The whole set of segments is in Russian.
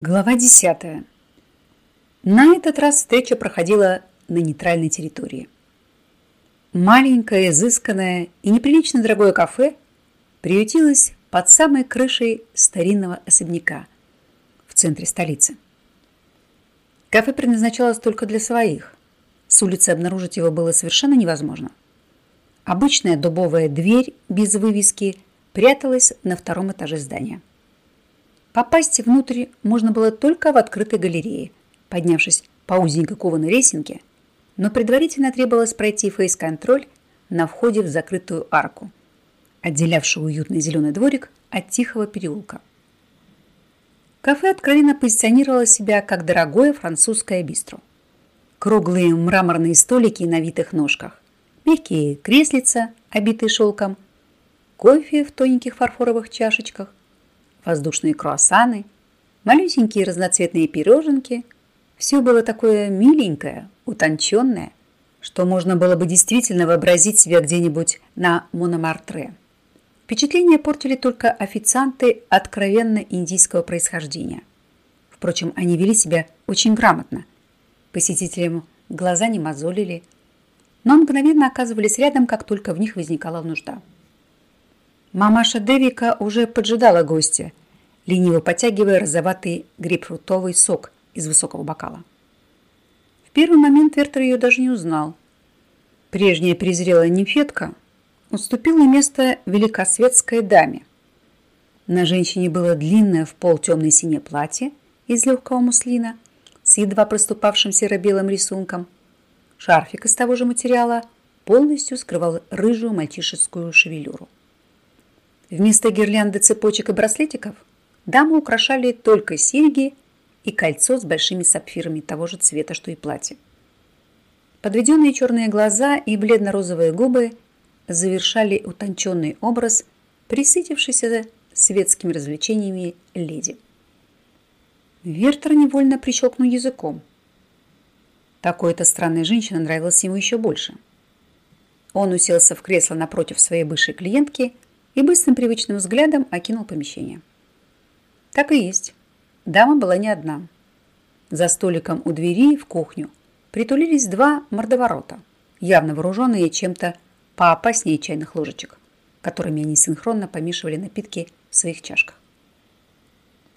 Глава 10. На этот раз встреча проходила на нейтральной территории. Маленькое, изысканное и неприлично дорогое кафе приютилось под самой крышей старинного особняка в центре столицы. Кафе предназначалось только для своих. С улицы обнаружить его было совершенно невозможно. Обычная дубовая дверь без вывески пряталась на втором этаже здания. Попасть внутрь можно было только в открытой галерее, поднявшись по узенькой кованой лесенке, но предварительно требовалось пройти фейс-контроль на входе в закрытую арку, отделявшую уютный зеленый дворик от тихого переулка. Кафе откровенно позиционировало себя как дорогое французское бистро. Круглые мраморные столики на витых ножках, мягкие креслица, обитые шелком, кофе в тоненьких фарфоровых чашечках, воздушные круассаны, малюсенькие разноцветные пироженки. Все было такое миленькое, утонченное, что можно было бы действительно вообразить себя где-нибудь на Мономартре. Впечатление портили только официанты откровенно индийского происхождения. Впрочем, они вели себя очень грамотно. Посетителям глаза не мозолили, но мгновенно оказывались рядом, как только в них возникала нужда. Мамаша Девика уже поджидала гостя, лениво потягивая розоватый грейпфрутовый сок из высокого бокала. В первый момент Вертер ее даже не узнал. Прежняя презрелая нимфетка уступила место великосветской даме. На женщине было длинное в пол темное синее платье из легкого муслина с едва проступавшим серо-белым рисунком. Шарфик из того же материала полностью скрывал рыжую мальчишескую шевелюру. Вместо гирлянды цепочек и браслетиков дамы украшали только серьги и кольцо с большими сапфирами того же цвета, что и платье. Подведенные черные глаза и бледно-розовые губы завершали утонченный образ, присытившийся светскими развлечениями леди. Вертер невольно прищелкнул языком. Такой-то странной женщина нравилась ему еще больше. Он уселся в кресло напротив своей бывшей клиентки – и быстрым привычным взглядом окинул помещение. Так и есть. Дама была не одна. За столиком у двери в кухню притулились два мордоворота, явно вооруженные чем-то поопаснее чайных ложечек, которыми они синхронно помешивали напитки в своих чашках.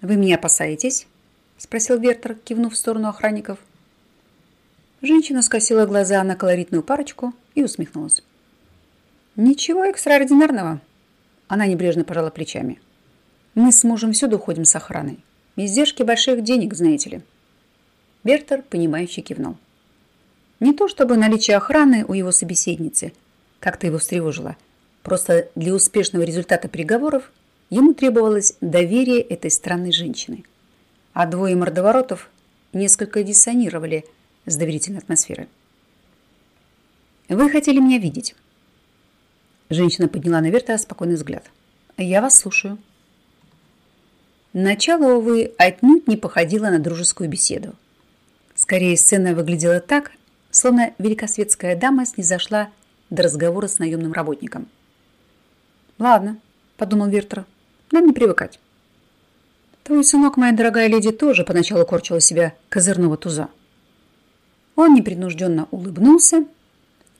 «Вы меня опасаетесь?» – спросил Вертер, кивнув в сторону охранников. Женщина скосила глаза на колоритную парочку и усмехнулась. «Ничего экстраординарного», она небрежно пожала плечами. Мы с мужем всюду ходим с охраной. Издержки больших денег, знаете ли. Бертер, понимающе кивнул. Не то чтобы наличие охраны у его собеседницы как-то его встревожило. Просто для успешного результата переговоров ему требовалось доверие этой странной женщины. А двое мордоворотов несколько диссонировали с доверительной атмосферой. «Вы хотели меня видеть?» Женщина подняла на Верта спокойный взгляд. «Я вас слушаю». Начало, увы, отнюдь не походило на дружескую беседу. Скорее, сцена выглядела так, словно великосветская дама снизошла до разговора с наемным работником. «Ладно», — подумал Вертер, — «нам не привыкать». «Твой сынок, моя дорогая леди, тоже поначалу корчил себя козырного туза». Он непринужденно улыбнулся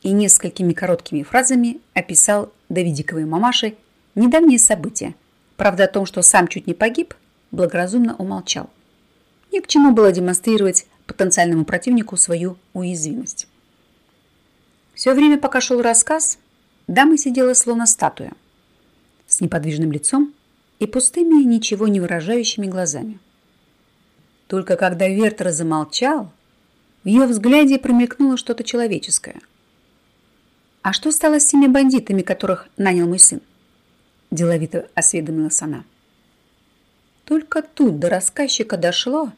и несколькими короткими фразами описал Давидиковой мамаше недавние события. Правда, о том, что сам чуть не погиб, благоразумно умолчал. Ни к чему было демонстрировать потенциальному противнику свою уязвимость. Все время, пока шел рассказ, дама сидела словно статуя, с неподвижным лицом и пустыми, ничего не выражающими глазами. Только когда Вертер замолчал, в ее взгляде промелькнуло что-то человеческое – «А что стало с теми бандитами, которых нанял мой сын?» Деловито осведомилась она. Только тут до рассказчика дошло,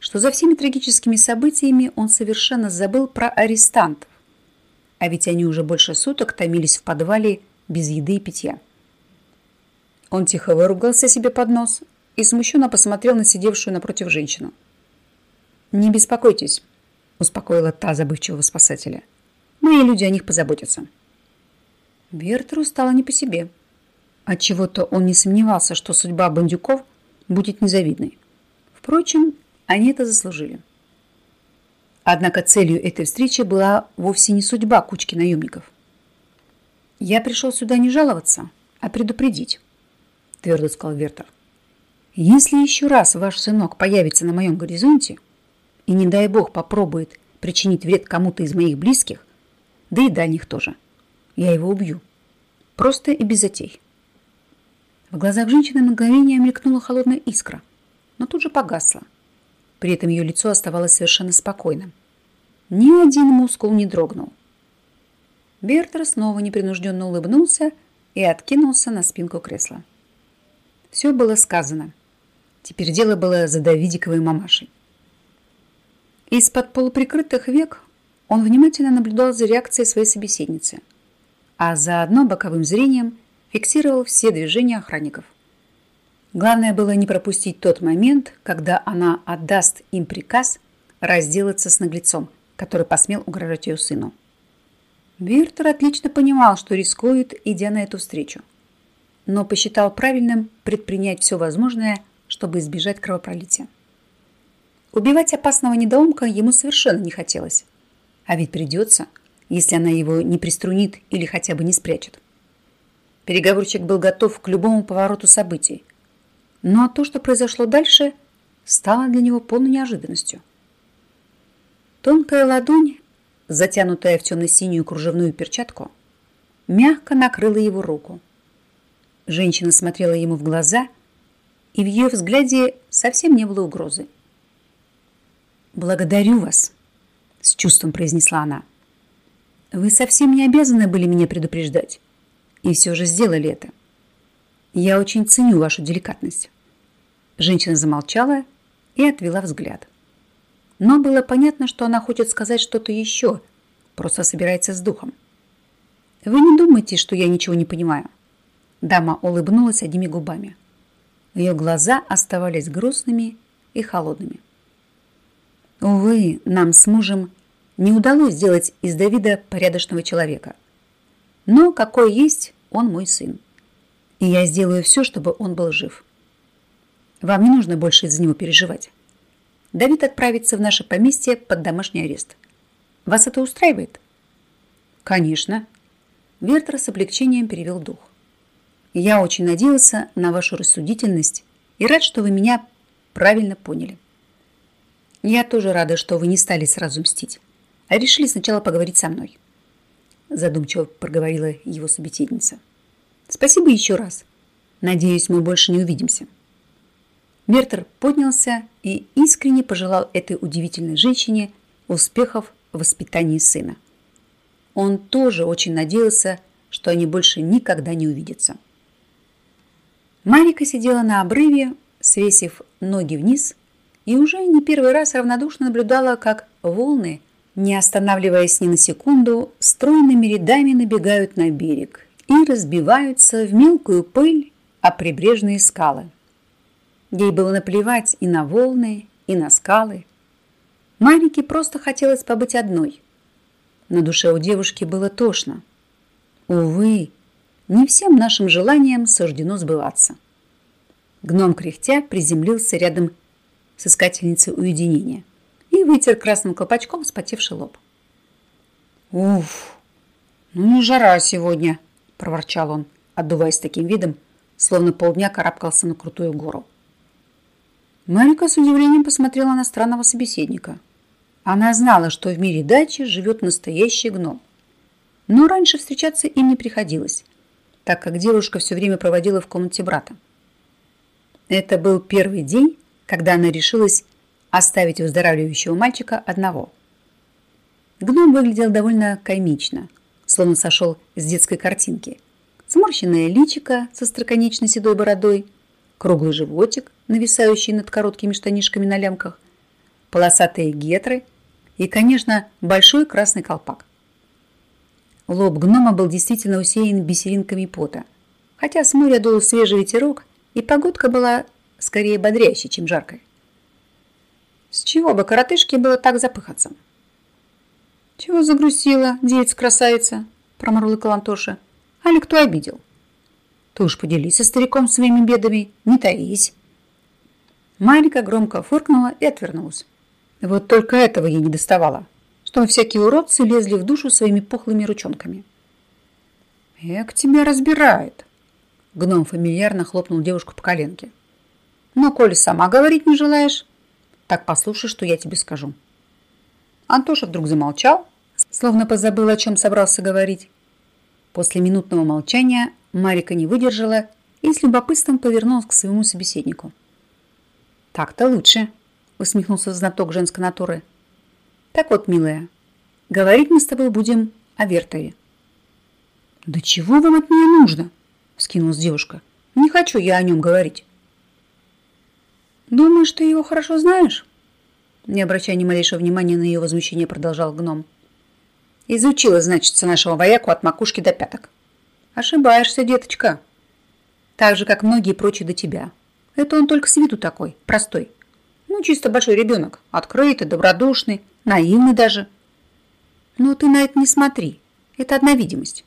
что за всеми трагическими событиями он совершенно забыл про арестантов. А ведь они уже больше суток томились в подвале без еды и питья. Он тихо выругался себе под нос и смущенно посмотрел на сидевшую напротив женщину. «Не беспокойтесь», – успокоила та забывчивого спасателя. Мои люди о них позаботятся. Бертеру стало не по себе. Отчего-то он не сомневался, что судьба бандюков будет незавидной. Впрочем, они это заслужили. Однако целью этой встречи была вовсе не судьба кучки наемников. «Я пришел сюда не жаловаться, а предупредить», – твердо сказал Вертер. «Если еще раз ваш сынок появится на моем горизонте и, не дай бог, попробует причинить вред кому-то из моих близких, да и дальних тоже, я его убью. Просто и без затей». В глазах женщины мгновение мелькнула холодная искра, но тут же погасла. При этом ее лицо оставалось совершенно спокойным. Ни один мускул не дрогнул. Бертер снова непринужденно улыбнулся и откинулся на спинку кресла. Все было сказано. Теперь дело было за Давидиковой мамашей. Из-под полуприкрытых век он внимательно наблюдал за реакцией своей собеседницы, а заодно боковым зрением фиксировал все движения охранников. Главное было не пропустить тот момент, когда она отдаст им приказ разделаться с наглецом, который посмел угрожать ее сыну. Виртер отлично понимал, что рискует, идя на эту встречу, но посчитал правильным предпринять все возможное, чтобы избежать кровопролития. Убивать опасного недоумка ему совершенно не хотелось. А ведь придется, если она его не приструнит или хотя бы не спрячет. Переговорщик был готов к любому повороту событий, но то, что произошло дальше, стало для него полной неожиданностью. Тонкая ладонь, затянутая в темно-синюю кружевную перчатку, мягко накрыла его руку. Женщина смотрела ему в глаза, и в ее взгляде совсем не было угрозы. «Благодарю вас», — с чувством произнесла она. «Вы совсем не обязаны были меня предупреждать, и все же сделали это. Я очень ценю вашу деликатность». Женщина замолчала и отвела взгляд. Но было понятно, что она хочет сказать что-то еще, просто собирается с духом. «Вы не думайте, что я ничего не понимаю?» Дама улыбнулась одними губами. Ее глаза оставались грустными и холодными. «Увы, нам с мужем не удалось сделать из Давида порядочного человека. Но какой есть, он мой сын. И я сделаю все, чтобы он был жив». Вам не нужно больше из-за него переживать. Давид отправится в наше поместье под домашний арест. Вас это устраивает? Конечно. Вертер с облегчением перевел дух. Я очень надеялся на вашу рассудительность и рад, что вы меня правильно поняли. Я тоже рада, что вы не стали сразу мстить, а решили сначала поговорить со мной. Задумчиво проговорила его собеседница. Спасибо еще раз. Надеюсь, мы больше не увидимся. Мертер поднялся и искренне пожелал этой удивительной женщине успехов в воспитании сына. Он тоже очень надеялся, что они больше никогда не увидятся. Марика сидела на обрыве, свесив ноги вниз, и уже не первый раз равнодушно наблюдала, как волны, не останавливаясь ни на секунду, стройными рядами набегают на берег и разбиваются в мелкую пыль о прибрежные скалы. Ей было наплевать и на волны, и на скалы. Марике просто хотелось побыть одной. На душе у девушки было тошно. Увы, не всем нашим желаниям суждено сбываться. Гном кряхтя приземлился рядом с искательницей уединения и вытер красным колпачком спотевший лоб. «Уф, ну не жара сегодня!» – проворчал он, отдуваясь таким видом, словно полдня карабкался на крутую гору. Марика с удивлением посмотрела на странного собеседника. Она знала, что в мире дачи живет настоящий гном. Но раньше встречаться им не приходилось, так как девушка все время проводила в комнате брата. Это был первый день, когда она решилась оставить выздоравливающего мальчика одного. Гном выглядел довольно комично, словно сошел с детской картинки. Сморщенное личико со строконечной седой бородой – круглый животик, нависающий над короткими штанишками на лямках, полосатые гетры и, конечно, большой красный колпак. Лоб гнома был действительно усеян бисеринками пота, хотя с моря дул свежий ветерок, и погодка была скорее бодрящей, чем жаркой. С чего бы коротышке было так запыхаться? «Чего загрустила, девица-красавица?» – промурлыкал Антоша. «Али кто обидел?» Ты уж поделись со стариком своими бедами, не таись. Марика громко фыркнула и отвернулась. Вот только этого ей не доставало, что всякие уродцы лезли в душу своими пухлыми ручонками. «Эк, тебя разбирает!» Гном фамильярно хлопнул девушку по коленке. «Но, коли сама говорить не желаешь, так послушай, что я тебе скажу». Антоша вдруг замолчал, словно позабыл, о чем собрался говорить. После минутного молчания Марика не выдержала и с любопытством повернулась к своему собеседнику. «Так-то лучше», – усмехнулся знаток женской натуры. «Так вот, милая, говорить мы с тобой будем о Вертере». «Да чего вам от меня нужно?» – скинулась девушка. «Не хочу я о нем говорить». «Думаешь, ты его хорошо знаешь?» Не обращая ни малейшего внимания на ее возмущение, продолжал гном. «Изучила, значит, нашего вояку от макушки до пяток». «Ошибаешься, деточка. Так же, как многие прочие до тебя. Это он только с виду такой, простой. Ну, чисто большой ребенок, открытый, добродушный, наивный даже. Но ты на это не смотри. Это одна видимость.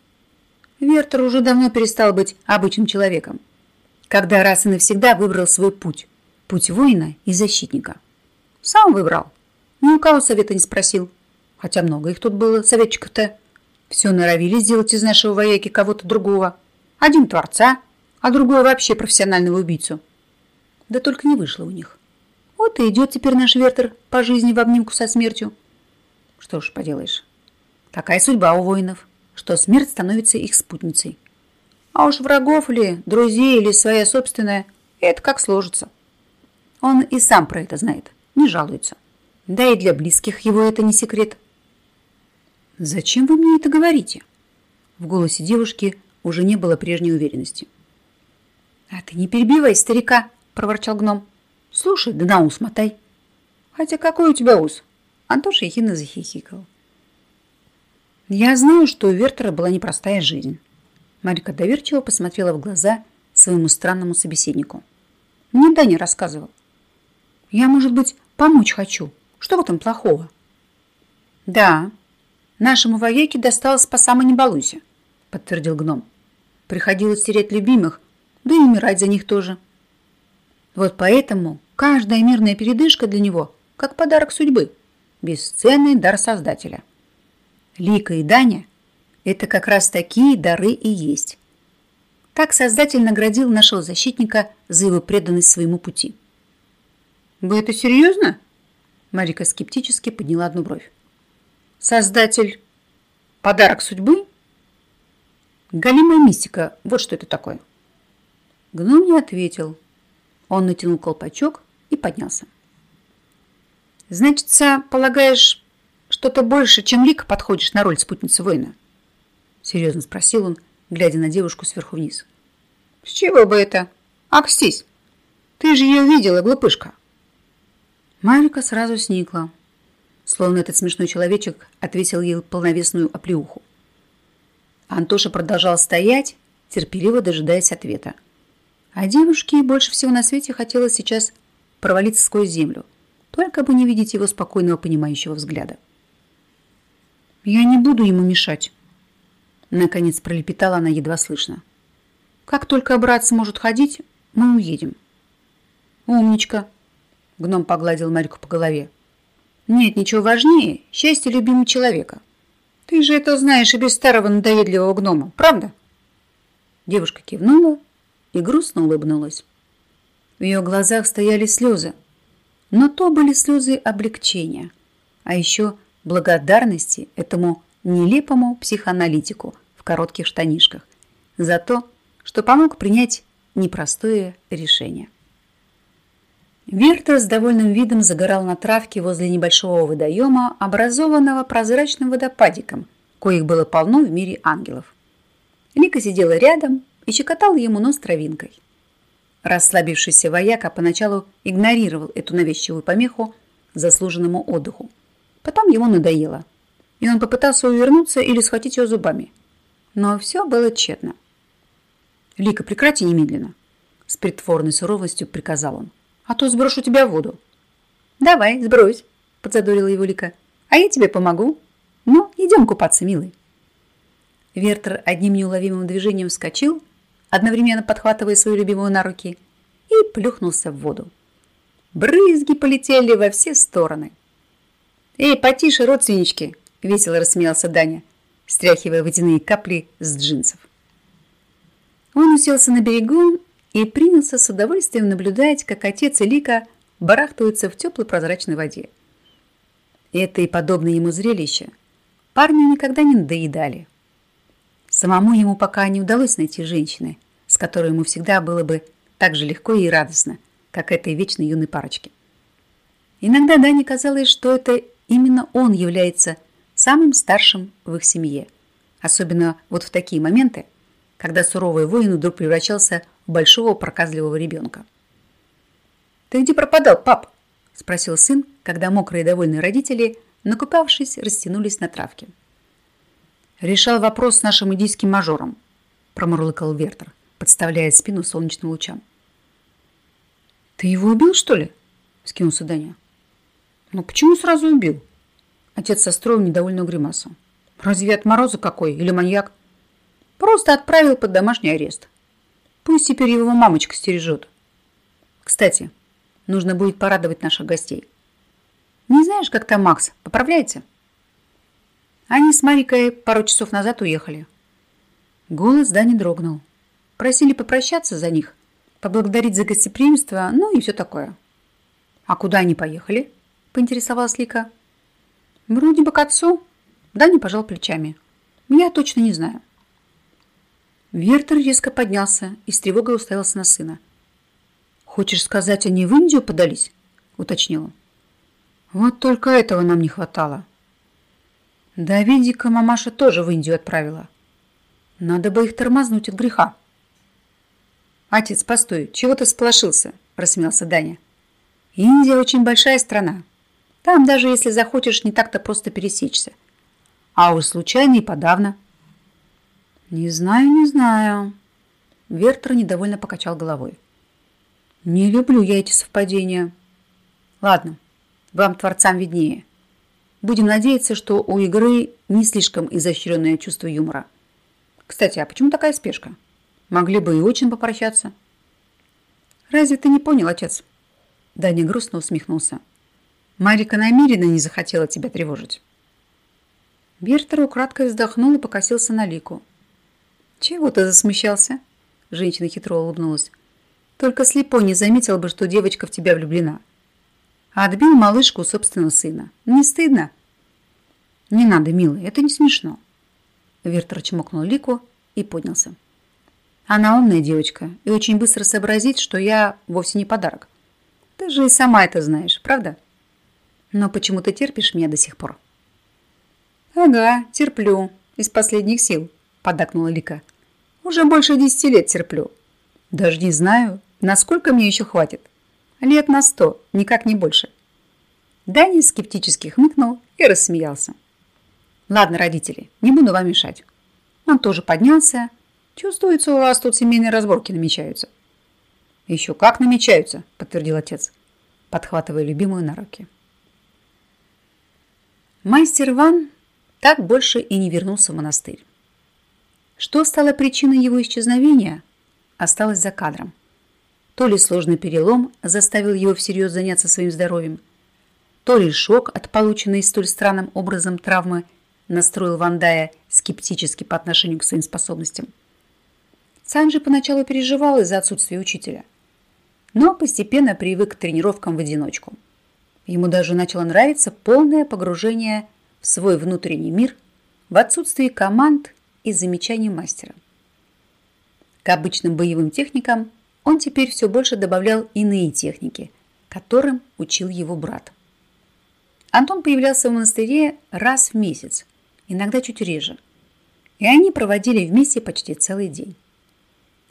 Вертер уже давно перестал быть обычным человеком, когда раз и навсегда выбрал свой путь. Путь воина и защитника. Сам выбрал. Ни у кого совета не спросил. Хотя много их тут было, советчиков-то. Все норовили сделать из нашего вояки кого-то другого. Один творца, а другой вообще профессионального убийцу. Да только не вышло у них. Вот и идет теперь наш Вертер по жизни в обнимку со смертью. Что ж поделаешь. Такая судьба у воинов, что смерть становится их спутницей. А уж врагов ли, друзей или своя собственная, это как сложится. Он и сам про это знает, не жалуется. Да и для близких его это не секрет. «Зачем вы мне это говорите?» В голосе девушки уже не было прежней уверенности. «А ты не перебивай, старика!» – проворчал гном. «Слушай, да на ус мотай!» «Хотя какой у тебя ус?» Антоша ехидно захихикал. «Я знаю, что у Вертера была непростая жизнь». Марика доверчиво посмотрела в глаза своему странному собеседнику. «Мне Даня рассказывал. Я, может быть, помочь хочу. Что в этом плохого?» «Да, нашему вояке досталось по самой не балуйся», подтвердил гном. «Приходилось терять любимых, да и умирать за них тоже. Вот поэтому каждая мирная передышка для него как подарок судьбы, бесценный дар Создателя. Лика и Даня – это как раз такие дары и есть. Так Создатель наградил нашего защитника за его преданность своему пути. «Вы это серьезно?» Марика скептически подняла одну бровь. «Создатель – подарок судьбы?» Галимая мистика – вот что это такое. Гном не ответил. Он натянул колпачок и поднялся. «Значится, полагаешь, что-то больше, чем Лика подходишь на роль спутницы воина?» Серьезно спросил он, глядя на девушку сверху вниз. «С чего бы это? Акстись! Ты же ее видела, глупышка!» Марика сразу сникла, словно этот смешной человечек отвесил ей полновесную оплеуху. Антоша продолжал стоять, терпеливо дожидаясь ответа. А девушке больше всего на свете хотелось сейчас провалиться сквозь землю, только бы не видеть его спокойного понимающего взгляда. «Я не буду ему мешать», — наконец пролепетала она едва слышно. «Как только брат сможет ходить, мы уедем». «Умничка», — гном погладил Марику по голове. «Нет ничего важнее счастья любимого человека. Ты же это знаешь и без старого надоедливого гнома, правда?» Девушка кивнула и грустно улыбнулась. В ее глазах стояли слезы, но то были слезы облегчения, а еще благодарности этому нелепому психоаналитику в коротких штанишках за то, что помог принять непростое решение. Вертер с довольным видом загорал на травке возле небольшого водоема, образованного прозрачным водопадиком, коих было полно в мире ангелов. Лика сидела рядом и щекотал ему нос травинкой. Расслабившийся вояка поначалу игнорировал эту навязчивую помеху заслуженному отдыху. Потом ему надоело, и он попытался увернуться или схватить ее зубами. Но все было тщетно. «Лика, прекрати немедленно!» С притворной суровостью приказал он. «А то сброшу тебя в воду». «Давай, сбрось!» Подзадорила его Лика. «А я тебе помогу. Ну, идем купаться, милый». Вертер одним неуловимым движением вскочил одновременно подхватывая свою любимую на руки, и плюхнулся в воду. Брызги полетели во все стороны. «Эй, потише, родственнички!» – весело рассмеялся Даня, стряхивая водяные капли с джинсов. Он уселся на берегу и принялся с удовольствием наблюдать, как отец и Лика барахтаются в теплой прозрачной воде. Это и подобное ему зрелище парню никогда не надоедали. Самому ему пока не удалось найти женщины, с которой ему всегда было бы так же легко и радостно, как этой вечной юной парочке. Иногда Дане казалось, что это именно он является самым старшим в их семье. Особенно вот в такие моменты, когда суровый воин вдруг превращался большого проказливого ребенка. «Ты где пропадал, пап?» – спросил сын, когда мокрые и довольные родители, накупавшись, растянулись на травке. «Решал вопрос с нашим индийским мажором», – промурлыкал Вертер, подставляя спину солнечным лучам. «Ты его убил, что ли?» – скинулся Даня. «Ну почему сразу убил?» Отец состроил недовольную гримасу. «Разве от мороза какой? Или маньяк?» «Просто отправил под домашний арест. Пусть теперь его мамочка стережет. Кстати, нужно будет порадовать наших гостей. Не знаешь, как там Макс? Поправляется?» Они с Марикой пару часов назад уехали. Голос Дани дрогнул. Просили попрощаться за них, поблагодарить за гостеприимство, ну и все такое. «А куда они поехали?» поинтересовалась Лика. Вроде бы к отцу. Даня пожал плечами. Я точно не знаю. Вертер резко поднялся и с тревогой уставился на сына. «Хочешь сказать, они в Индию подались?» – уточнила. «Вот только этого нам не хватало». Да, Видика мамаша тоже в Индию отправила. Надо бы их тормознуть от греха. «Отец, постой, чего ты сполошился?» – рассмеялся Даня. «Индия очень большая страна. Там, даже если захочешь, не так-то просто пересечься. А уж случайно и подавно. Не знаю, не знаю. Вертер недовольно покачал головой. Не люблю я эти совпадения. Ладно, вам, творцам, виднее. Будем надеяться, что у игры не слишком изощренное чувство юмора. Кстати, а почему такая спешка? Могли бы и очень попрощаться. Разве ты не понял, отец? Даня грустно усмехнулся. Марика намеренно не захотела тебя тревожить. Бертер украдкой вздохнул и покосился на Лику. «Чего ты засмущался?» Женщина хитро улыбнулась. «Только слепой не заметил бы, что девочка в тебя влюблена. отбил малышку у собственного сына. Не стыдно?» «Не надо, милый, это не смешно». Вертер чмокнул Лику и поднялся. «Она умная девочка и очень быстро сообразит, что я вовсе не подарок. Ты же и сама это знаешь, правда?» Но почему ты терпишь меня до сих пор? Ага, терплю. Из последних сил, поддакнула Лика. Уже больше десяти лет терплю. Даже не знаю, насколько мне еще хватит. Лет на сто, никак не больше. Даня скептически хмыкнул и рассмеялся. Ладно, родители, не буду вам мешать. Он тоже поднялся. Чувствуется, у вас тут семейные разборки намечаются. Еще как намечаются, подтвердил отец, подхватывая любимую на руки. Мастер Ван так больше и не вернулся в монастырь. Что стало причиной его исчезновения, осталось за кадром. То ли сложный перелом заставил его всерьез заняться своим здоровьем, то ли шок от полученной столь странным образом травмы настроил Вандая скептически по отношению к своим способностям. Санджи поначалу переживал из-за отсутствия учителя, но постепенно привык к тренировкам в одиночку – Ему даже начало нравиться полное погружение в свой внутренний мир в отсутствии команд и замечаний мастера. К обычным боевым техникам он теперь все больше добавлял иные техники, которым учил его брат. Антон появлялся в монастыре раз в месяц, иногда чуть реже, и они проводили вместе почти целый день.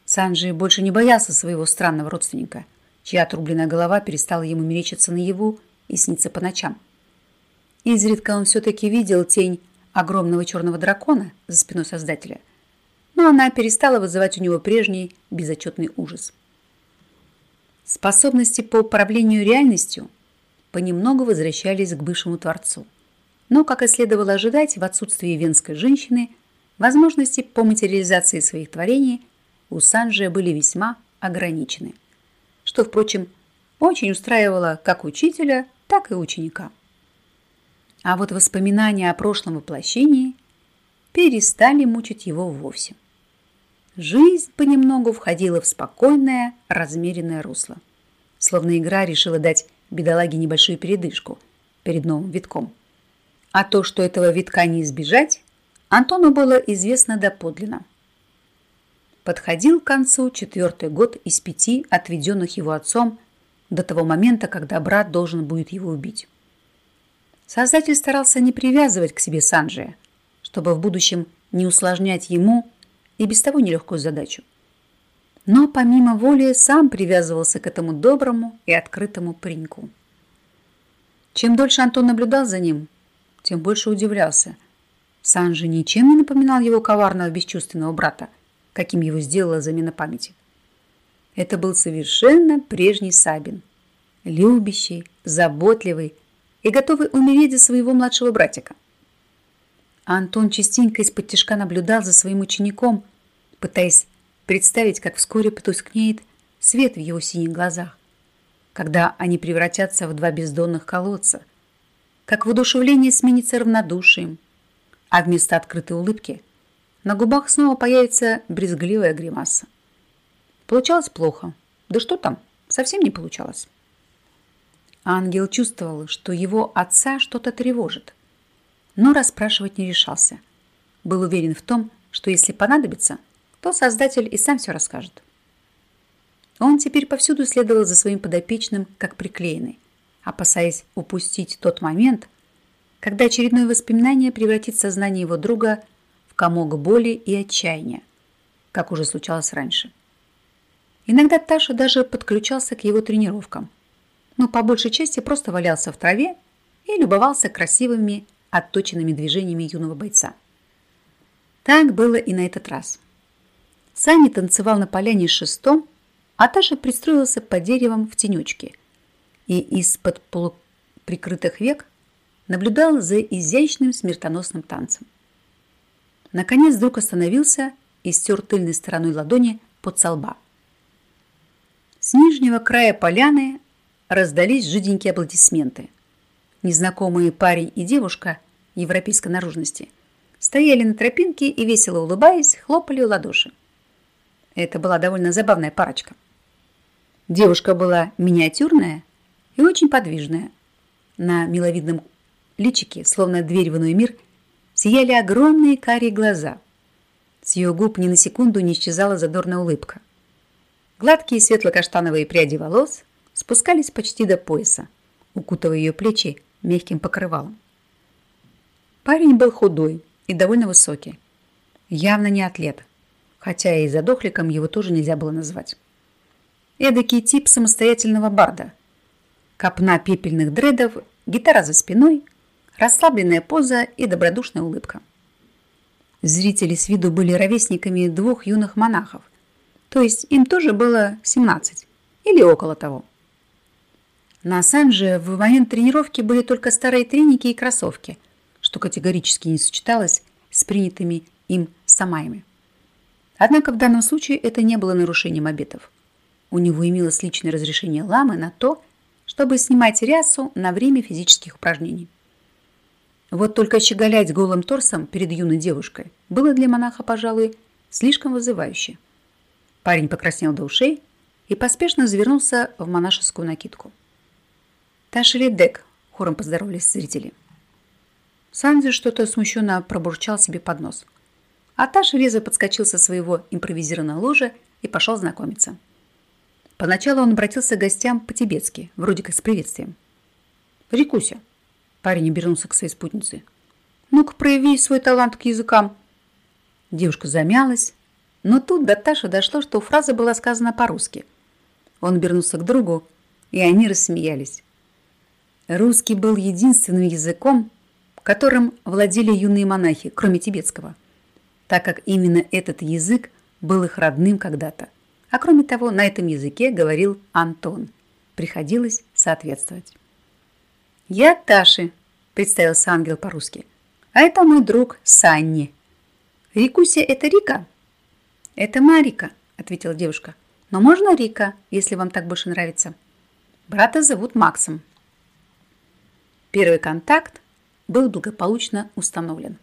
Санджи больше не боялся своего странного родственника, чья отрубленная голова перестала ему мерещиться наяву и снится по ночам. Изредка он все-таки видел тень огромного черного дракона за спиной Создателя, но она перестала вызывать у него прежний безотчетный ужас. Способности по управлению реальностью понемногу возвращались к бывшему Творцу. Но, как и следовало ожидать, в отсутствии венской женщины возможности по материализации своих творений у Санджия были весьма ограничены, что, впрочем, очень устраивала как учителя, так и ученика. А вот воспоминания о прошлом воплощении перестали мучить его вовсе. Жизнь понемногу входила в спокойное, размеренное русло. Словно игра решила дать бедолаге небольшую передышку перед новым витком. А то, что этого витка не избежать, Антону было известно доподлинно. Подходил к концу четвертый год из пяти, отведенных его отцом до того момента, когда брат должен будет его убить. Создатель старался не привязывать к себе Санджия, чтобы в будущем не усложнять ему и без того нелегкую задачу. Но помимо воли сам привязывался к этому доброму и открытому пареньку. Чем дольше Антон наблюдал за ним, тем больше удивлялся. Санжи ничем не напоминал его коварного бесчувственного брата, каким его сделала замена памяти. Это был совершенно прежний Сабин. Любящий, заботливый и готовый умереть за своего младшего братика. А Антон частенько из-под тяжка наблюдал за своим учеником, пытаясь представить, как вскоре потускнеет свет в его синих глазах, когда они превратятся в два бездонных колодца, как воодушевление сменится равнодушием, а вместо открытой улыбки на губах снова появится брезгливая гримаса. Получалось плохо. Да что там, совсем не получалось. Ангел чувствовал, что его отца что-то тревожит – но расспрашивать не решался. Был уверен в том, что если понадобится, то Создатель и сам все расскажет. Он теперь повсюду следовал за своим подопечным, как приклеенный, опасаясь упустить тот момент, когда очередное воспоминание превратит сознание его друга в комок боли и отчаяния, как уже случалось раньше. Иногда Таша даже подключался к его тренировкам, но по большей части просто валялся в траве и любовался красивыми отточенными движениями юного бойца. Так было и на этот раз. Саня танцевал на поляне шестом, а Таша пристроился под деревом в тенечке и из-под полуприкрытых век наблюдал за изящным смертоносным танцем. Наконец друг остановился и стер тыльной стороной ладони под солба. С нижнего края поляны раздались жиденькие аплодисменты. Незнакомые парень и девушка европейской наружности, стояли на тропинке и, весело улыбаясь, хлопали в ладоши. Это была довольно забавная парочка. Девушка была миниатюрная и очень подвижная. На миловидном личике, словно дверь в иной мир, сияли огромные карие глаза. С ее губ ни на секунду не исчезала задорная улыбка. Гладкие светло-каштановые пряди волос спускались почти до пояса, укутывая ее плечи мягким покрывалом. Парень был худой и довольно высокий. Явно не атлет, хотя и задохликом его тоже нельзя было назвать. Эдакий тип самостоятельного барда. Копна пепельных дредов, гитара за спиной, расслабленная поза и добродушная улыбка. Зрители с виду были ровесниками двух юных монахов, то есть им тоже было 17 или около того. На Санже в момент тренировки были только старые треники и кроссовки – что категорически не сочеталось с принятыми им самаями. Однако в данном случае это не было нарушением обетов. У него имелось личное разрешение ламы на то, чтобы снимать рясу на время физических упражнений. Вот только щеголять голым торсом перед юной девушкой было для монаха, пожалуй, слишком вызывающе. Парень покраснел до ушей и поспешно завернулся в монашескую накидку. Ташили Дек, хором поздоровались зрители. Санзи что-то смущенно пробурчал себе под нос. А Таша резво подскочил со своего импровизированного ложа и пошел знакомиться. Поначалу он обратился к гостям по-тибетски, вроде как с приветствием. «Рикуся», – парень обернулся к своей спутнице, – «ну-ка прояви свой талант к языкам». Девушка замялась, но тут до Таши дошло, что фраза была сказана по-русски. Он обернулся к другу, и они рассмеялись. Русский был единственным языком, которым владели юные монахи, кроме тибетского, так как именно этот язык был их родным когда-то. А кроме того, на этом языке говорил Антон. Приходилось соответствовать. «Я Таши», – представился ангел по-русски. «А это мой друг Санни». «Рикуся – это Рика?» «Это Марика», – ответила девушка. «Но можно Рика, если вам так больше нравится?» Брата зовут Максом. Первый контакт был благополучно установлен.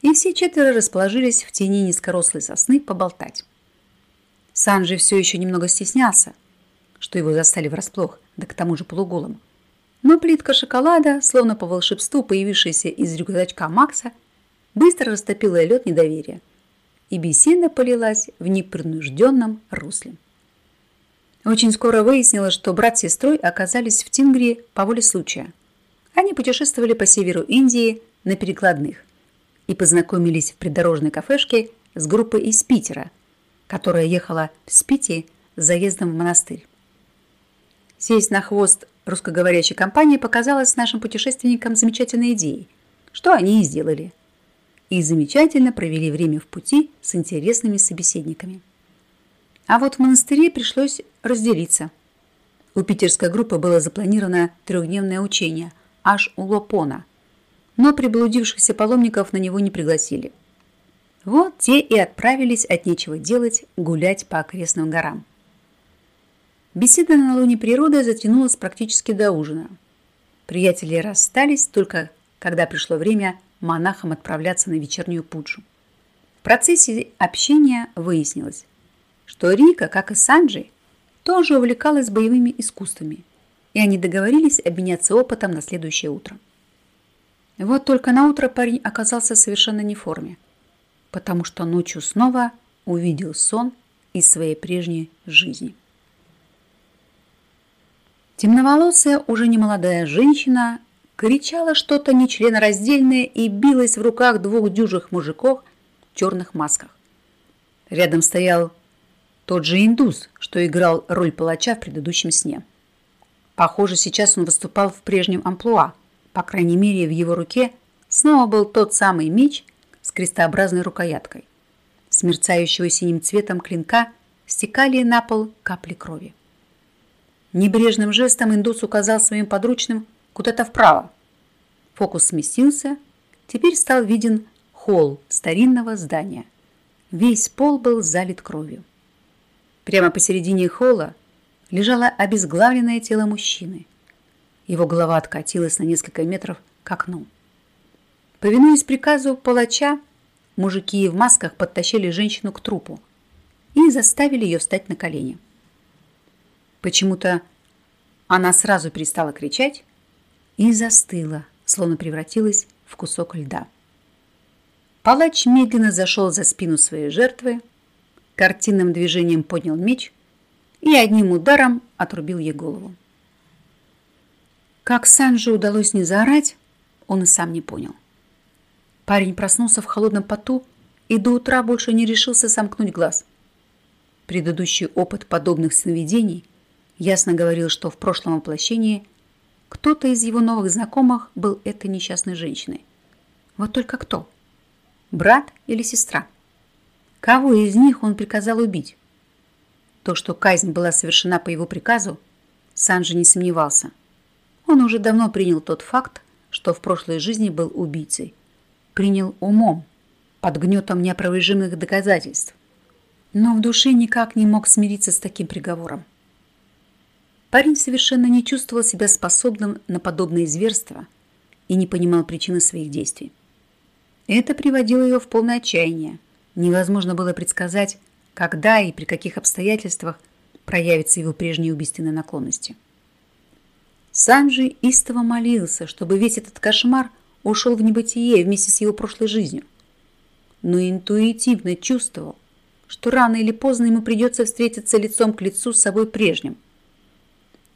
И все четверо расположились в тени низкорослой сосны поболтать. Санджи все еще немного стеснялся, что его застали врасплох, да к тому же полуголым. Но плитка шоколада, словно по волшебству появившаяся из рюкзачка Макса, быстро растопила лед недоверия, и беседа полилась в непринужденном русле. Очень скоро выяснилось, что брат с сестрой оказались в Тингри по воле случая. Они путешествовали по северу Индии на перекладных и познакомились в придорожной кафешке с группой из Питера, которая ехала в Спити с заездом в монастырь. Сесть на хвост русскоговорящей компании показалось нашим путешественникам замечательной идеей, что они и сделали. И замечательно провели время в пути с интересными собеседниками. А вот в монастыре пришлось разделиться. У питерской группы было запланировано трехдневное учение аж у Лопона, но приблудившихся паломников на него не пригласили. Вот те и отправились от нечего делать гулять по окрестным горам. Беседа на луне природы затянулась практически до ужина. Приятели расстались только когда пришло время монахам отправляться на вечернюю пуджу. В процессе общения выяснилось, что Рика, как и Санджи, тоже увлекалась боевыми искусствами, и они договорились обменяться опытом на следующее утро. Вот только на утро парень оказался совершенно не в форме, потому что ночью снова увидел сон из своей прежней жизни. Темноволосая, уже немолодая женщина кричала что-то нечленораздельное и билась в руках двух дюжих мужиков в черных масках. Рядом стоял тот же индус, что играл роль палача в предыдущем сне. Похоже, сейчас он выступал в прежнем амплуа. По крайней мере, в его руке снова был тот самый меч с крестообразной рукояткой. С мерцающего синим цветом клинка стекали на пол капли крови. Небрежным жестом индус указал своим подручным куда-то вправо. Фокус сместился. Теперь стал виден холл старинного здания. Весь пол был залит кровью. Прямо посередине холла лежало обезглавленное тело мужчины. Его голова откатилась на несколько метров к окну. Повинуясь приказу палача, мужики в масках подтащили женщину к трупу и заставили ее встать на колени. Почему-то она сразу перестала кричать и застыла, словно превратилась в кусок льда. Палач медленно зашел за спину своей жертвы, картинным движением поднял меч и одним ударом отрубил ей голову. Как Санже удалось не заорать, он и сам не понял. Парень проснулся в холодном поту и до утра больше не решился сомкнуть глаз. Предыдущий опыт подобных сновидений ясно говорил, что в прошлом воплощении кто-то из его новых знакомых был этой несчастной женщиной. Вот только кто? Брат или сестра? Кого из них он приказал убить? То, что казнь была совершена по его приказу, Санджи не сомневался. Он уже давно принял тот факт, что в прошлой жизни был убийцей. Принял умом, под гнетом неопровержимых доказательств. Но в душе никак не мог смириться с таким приговором. Парень совершенно не чувствовал себя способным на подобное зверство и не понимал причины своих действий. Это приводило его в полное отчаяние. Невозможно было предсказать, когда и при каких обстоятельствах проявятся его прежние убийственные наклонности. Сам же истово молился, чтобы весь этот кошмар ушел в небытие вместе с его прошлой жизнью. Но интуитивно чувствовал, что рано или поздно ему придется встретиться лицом к лицу с собой прежним.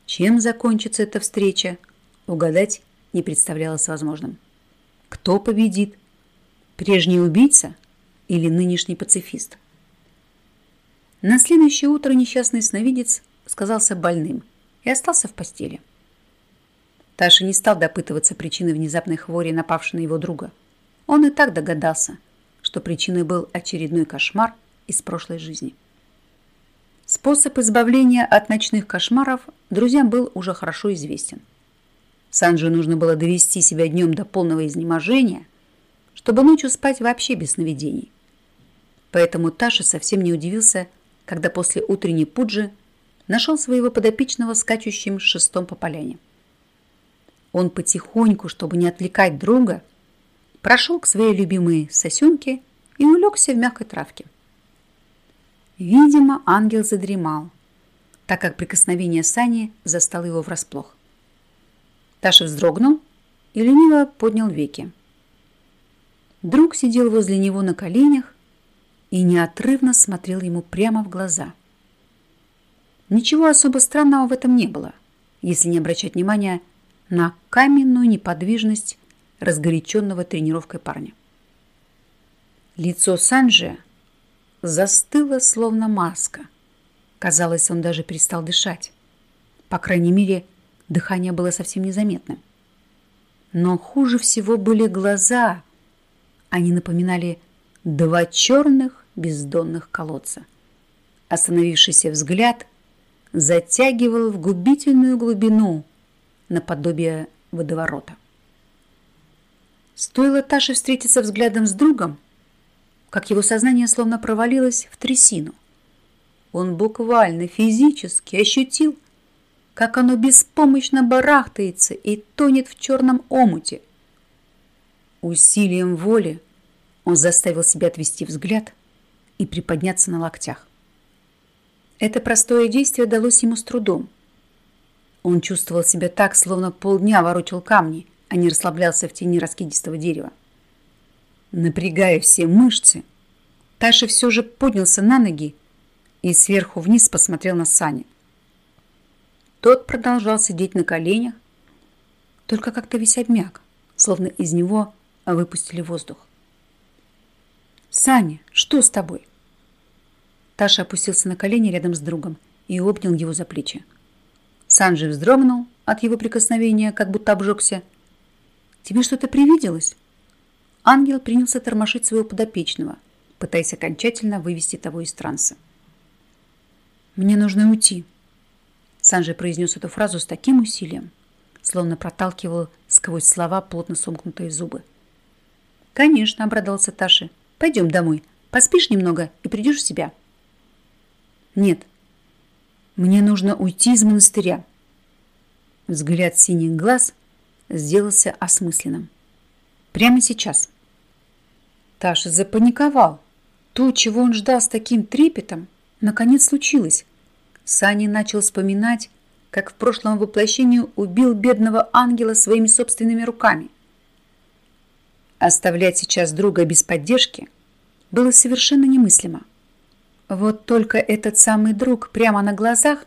Чем закончится эта встреча, угадать не представлялось возможным. Кто победит? Прежний убийца – или нынешний пацифист. На следующее утро несчастный сновидец сказался больным и остался в постели. Таша не стал допытываться причины внезапной хвори, напавшей на его друга. Он и так догадался, что причиной был очередной кошмар из прошлой жизни. Способ избавления от ночных кошмаров друзьям был уже хорошо известен. Санджи нужно было довести себя днем до полного изнеможения, чтобы ночью спать вообще без сновидений. Поэтому Таша совсем не удивился, когда после утренней пуджи нашел своего подопечного скачущим шестом по поляне. Он потихоньку, чтобы не отвлекать друга, прошел к своей любимой сосенке и улегся в мягкой травке. Видимо, ангел задремал, так как прикосновение Сани застало его врасплох. Таша вздрогнул и лениво поднял веки. Друг сидел возле него на коленях и неотрывно смотрел ему прямо в глаза. Ничего особо странного в этом не было, если не обращать внимания на каменную неподвижность разгоряченного тренировкой парня. Лицо Санджи застыло, словно маска. Казалось, он даже перестал дышать. По крайней мере, дыхание было совсем незаметным. Но хуже всего были глаза. Они напоминали два черных бездонных колодца. Остановившийся взгляд затягивал в губительную глубину наподобие водоворота. Стоило Таше встретиться взглядом с другом, как его сознание словно провалилось в трясину. Он буквально физически ощутил, как оно беспомощно барахтается и тонет в черном омуте. Усилием воли он заставил себя отвести взгляд и приподняться на локтях. Это простое действие далось ему с трудом. Он чувствовал себя так, словно полдня ворочал камни, а не расслаблялся в тени раскидистого дерева. Напрягая все мышцы, Таша все же поднялся на ноги и сверху вниз посмотрел на Сани. Тот продолжал сидеть на коленях, только как-то весь обмяк, словно из него выпустили воздух. «Саня, что с тобой?» Таша опустился на колени рядом с другом и обнял его за плечи. Санджи вздрогнул от его прикосновения, как будто обжегся. «Тебе что-то привиделось?» Ангел принялся тормошить своего подопечного, пытаясь окончательно вывести того из транса. «Мне нужно уйти», — Санджи произнес эту фразу с таким усилием, словно проталкивал сквозь слова плотно сомкнутые зубы. «Конечно», — обрадовался Таши. «Пойдем домой. Поспишь немного и придешь в себя». «Нет, мне нужно уйти из монастыря». Взгляд синих глаз сделался осмысленным. «Прямо сейчас». Таша запаниковал. То, чего он ждал с таким трепетом, наконец случилось. Саня начал вспоминать, как в прошлом воплощении убил бедного ангела своими собственными руками. Оставлять сейчас друга без поддержки было совершенно немыслимо. Вот только этот самый друг прямо на глазах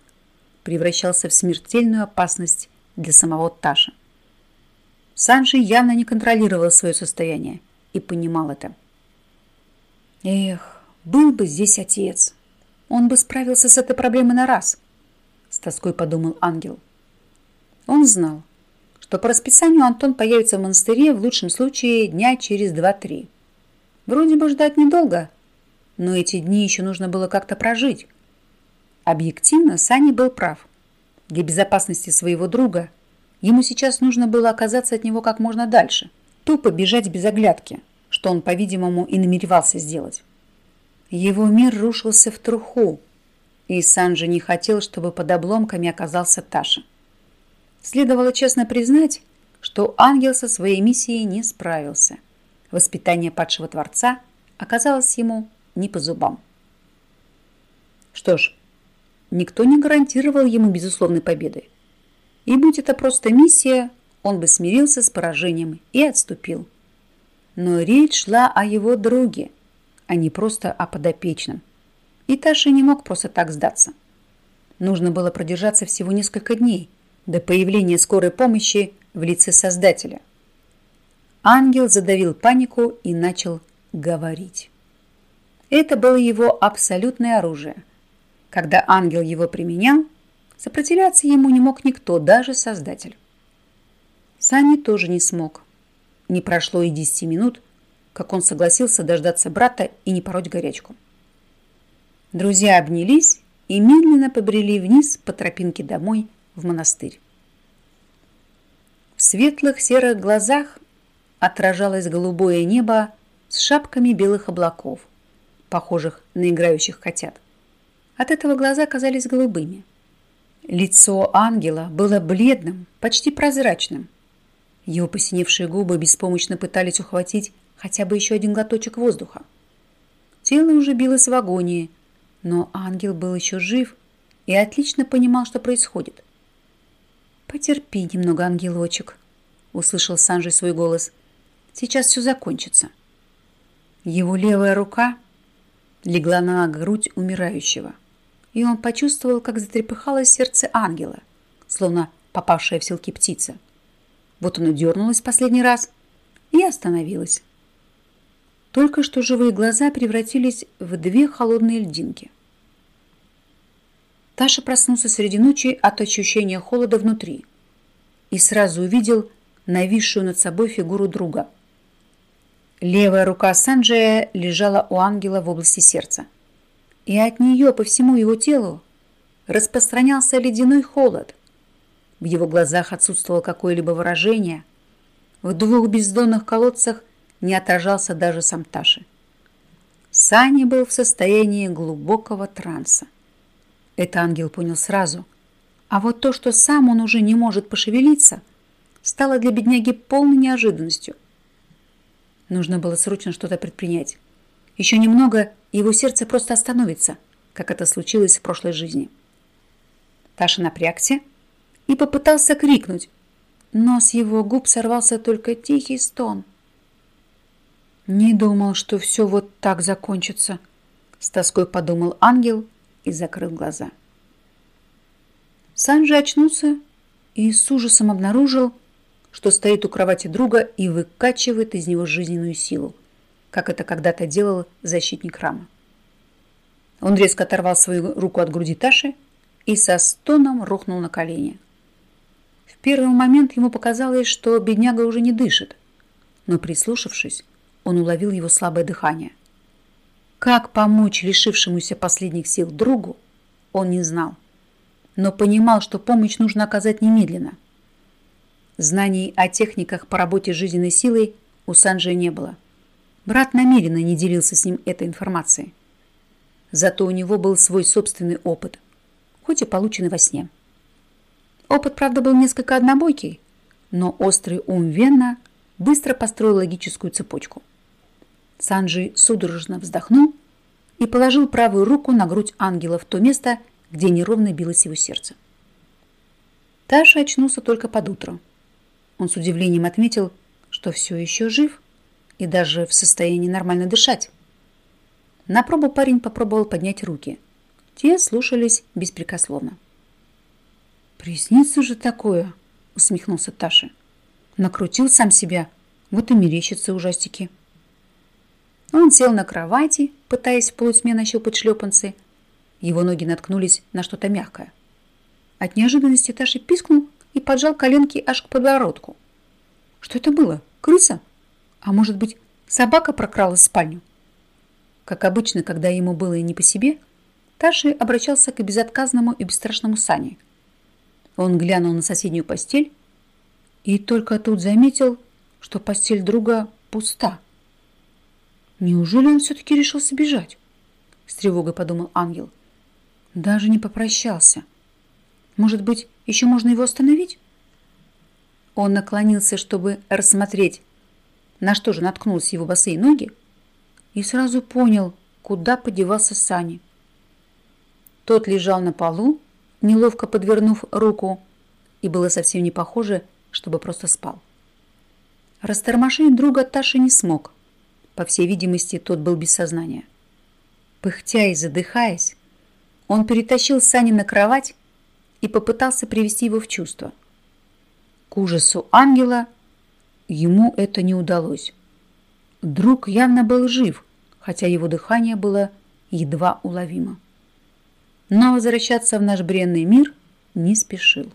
превращался в смертельную опасность для самого Таша. Санджи явно не контролировал свое состояние и понимал это. Эх, был бы здесь отец. Он бы справился с этой проблемой на раз, с тоской подумал ангел. Он знал, что по расписанию Антон появится в монастыре в лучшем случае дня через два-три. Вроде бы ждать недолго, но эти дни еще нужно было как-то прожить. Объективно, Сани был прав. Для безопасности своего друга ему сейчас нужно было оказаться от него как можно дальше, тупо бежать без оглядки, что он, по-видимому, и намеревался сделать. Его мир рушился в труху, и Санджи не хотел, чтобы под обломками оказался Таша. Следовало честно признать, что ангел со своей миссией не справился. Воспитание падшего Творца оказалось ему не по зубам. Что ж, никто не гарантировал ему безусловной победы. И будь это просто миссия, он бы смирился с поражением и отступил. Но речь шла о его друге, а не просто о подопечном. И Таша не мог просто так сдаться. Нужно было продержаться всего несколько дней до появления скорой помощи в лице Создателя. Ангел задавил панику и начал говорить. Это было его абсолютное оружие. Когда ангел его применял, сопротивляться ему не мог никто, даже Создатель. Сани тоже не смог. Не прошло и десяти минут, как он согласился дождаться брата и не пороть горячку. Друзья обнялись и медленно побрели вниз по тропинке домой в монастырь. В светлых серых глазах отражалось голубое небо с шапками белых облаков похожих на играющих котят. От этого глаза казались голубыми. Лицо ангела было бледным, почти прозрачным. Его посиневшие губы беспомощно пытались ухватить хотя бы еще один глоточек воздуха. Тело уже билось в агонии, но ангел был еще жив и отлично понимал, что происходит. «Потерпи немного, ангелочек», — услышал Санжей свой голос. «Сейчас все закончится». Его левая рука легла на грудь умирающего, и он почувствовал, как затрепыхалось сердце ангела, словно попавшая в селки птица. Вот оно дернулось последний раз и остановилось. Только что живые глаза превратились в две холодные льдинки. Таша проснулся среди ночи от ощущения холода внутри и сразу увидел нависшую над собой фигуру друга – Левая рука Санджая лежала у ангела в области сердца. И от нее по всему его телу распространялся ледяной холод. В его глазах отсутствовало какое-либо выражение. В двух бездонных колодцах не отражался даже сам Таши. Сани был в состоянии глубокого транса. Это ангел понял сразу. А вот то, что сам он уже не может пошевелиться, стало для бедняги полной неожиданностью. Нужно было срочно что-то предпринять. Еще немного, и его сердце просто остановится, как это случилось в прошлой жизни. Таша напрягся и попытался крикнуть, но с его губ сорвался только тихий стон. «Не думал, что все вот так закончится», — с тоской подумал ангел и закрыл глаза. Санджи очнулся и с ужасом обнаружил, что стоит у кровати друга и выкачивает из него жизненную силу, как это когда-то делал защитник храма. Он резко оторвал свою руку от груди Таши и со стоном рухнул на колени. В первый момент ему показалось, что бедняга уже не дышит, но прислушавшись, он уловил его слабое дыхание. Как помочь лишившемуся последних сил другу, он не знал, но понимал, что помощь нужно оказать немедленно – Знаний о техниках по работе с жизненной силой у Санджи не было. Брат намеренно не делился с ним этой информацией. Зато у него был свой собственный опыт, хоть и полученный во сне. Опыт, правда, был несколько однобойкий, но острый ум Венна быстро построил логическую цепочку. Санджи судорожно вздохнул и положил правую руку на грудь ангела в то место, где неровно билось его сердце. Таша очнулся только под утро. Он с удивлением отметил, что все еще жив и даже в состоянии нормально дышать. На пробу парень попробовал поднять руки. Те слушались беспрекословно. «Приснится же такое!» — усмехнулся Таша. Накрутил сам себя, вот и мерещатся ужастики. Он сел на кровати, пытаясь в полутьме нащупать шлепанцы. Его ноги наткнулись на что-то мягкое. От неожиданности Таша пискнул и поджал коленки аж к подбородку. Что это было? Крыса? А может быть, собака прокралась в спальню? Как обычно, когда ему было не по себе, Таши обращался к безотказному и бесстрашному Сане. Он глянул на соседнюю постель и только тут заметил, что постель друга пуста. Неужели он все-таки решился бежать? С тревогой подумал ангел. Даже не попрощался. Может быть, еще можно его остановить? Он наклонился, чтобы рассмотреть, на что же наткнулись его босые ноги, и сразу понял, куда подевался Сани. Тот лежал на полу, неловко подвернув руку, и было совсем не похоже, чтобы просто спал. Растормошить друга Таша не смог. По всей видимости, тот был без сознания. Пыхтя и задыхаясь, он перетащил Сани на кровать и попытался привести его в чувство. К ужасу ангела ему это не удалось. Друг явно был жив, хотя его дыхание было едва уловимо. Но возвращаться в наш бренный мир не спешил.